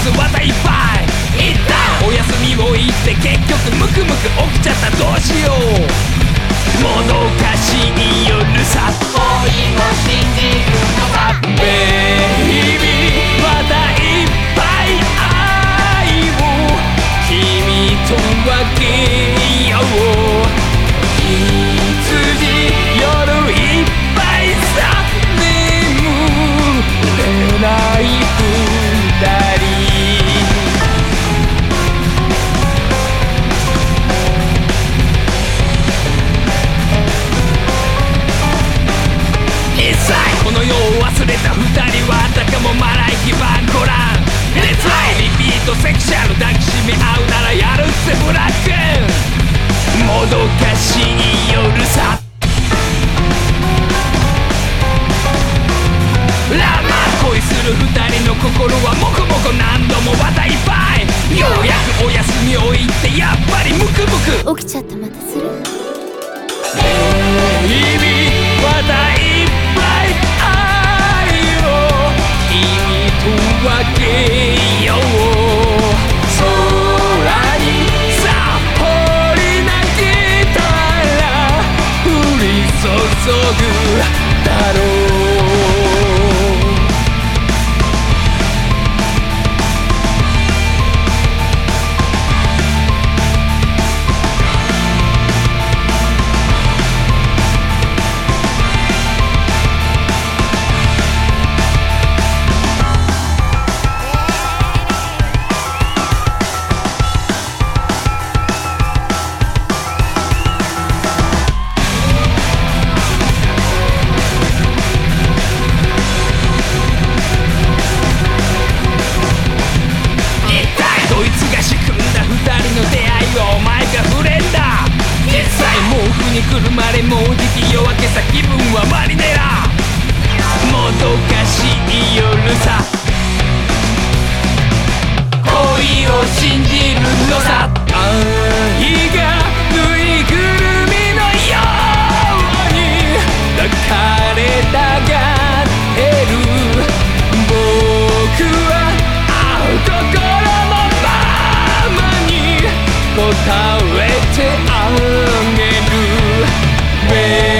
コマックスまたいっぱい一旦お休みを言って結局ムクムク起きちゃったどうしようもどかしい夜さ恋を信じるのさベイビーまたいっぱい愛を君と分けもどかしい夜さ。ラマ恋する二人の心はモコモコ何度もまたいっぱいようやくお休みを言ってやっぱりムクムク。起きちゃったまたする？日々またいっぱい。愛を君と分けぐだろうえてあげる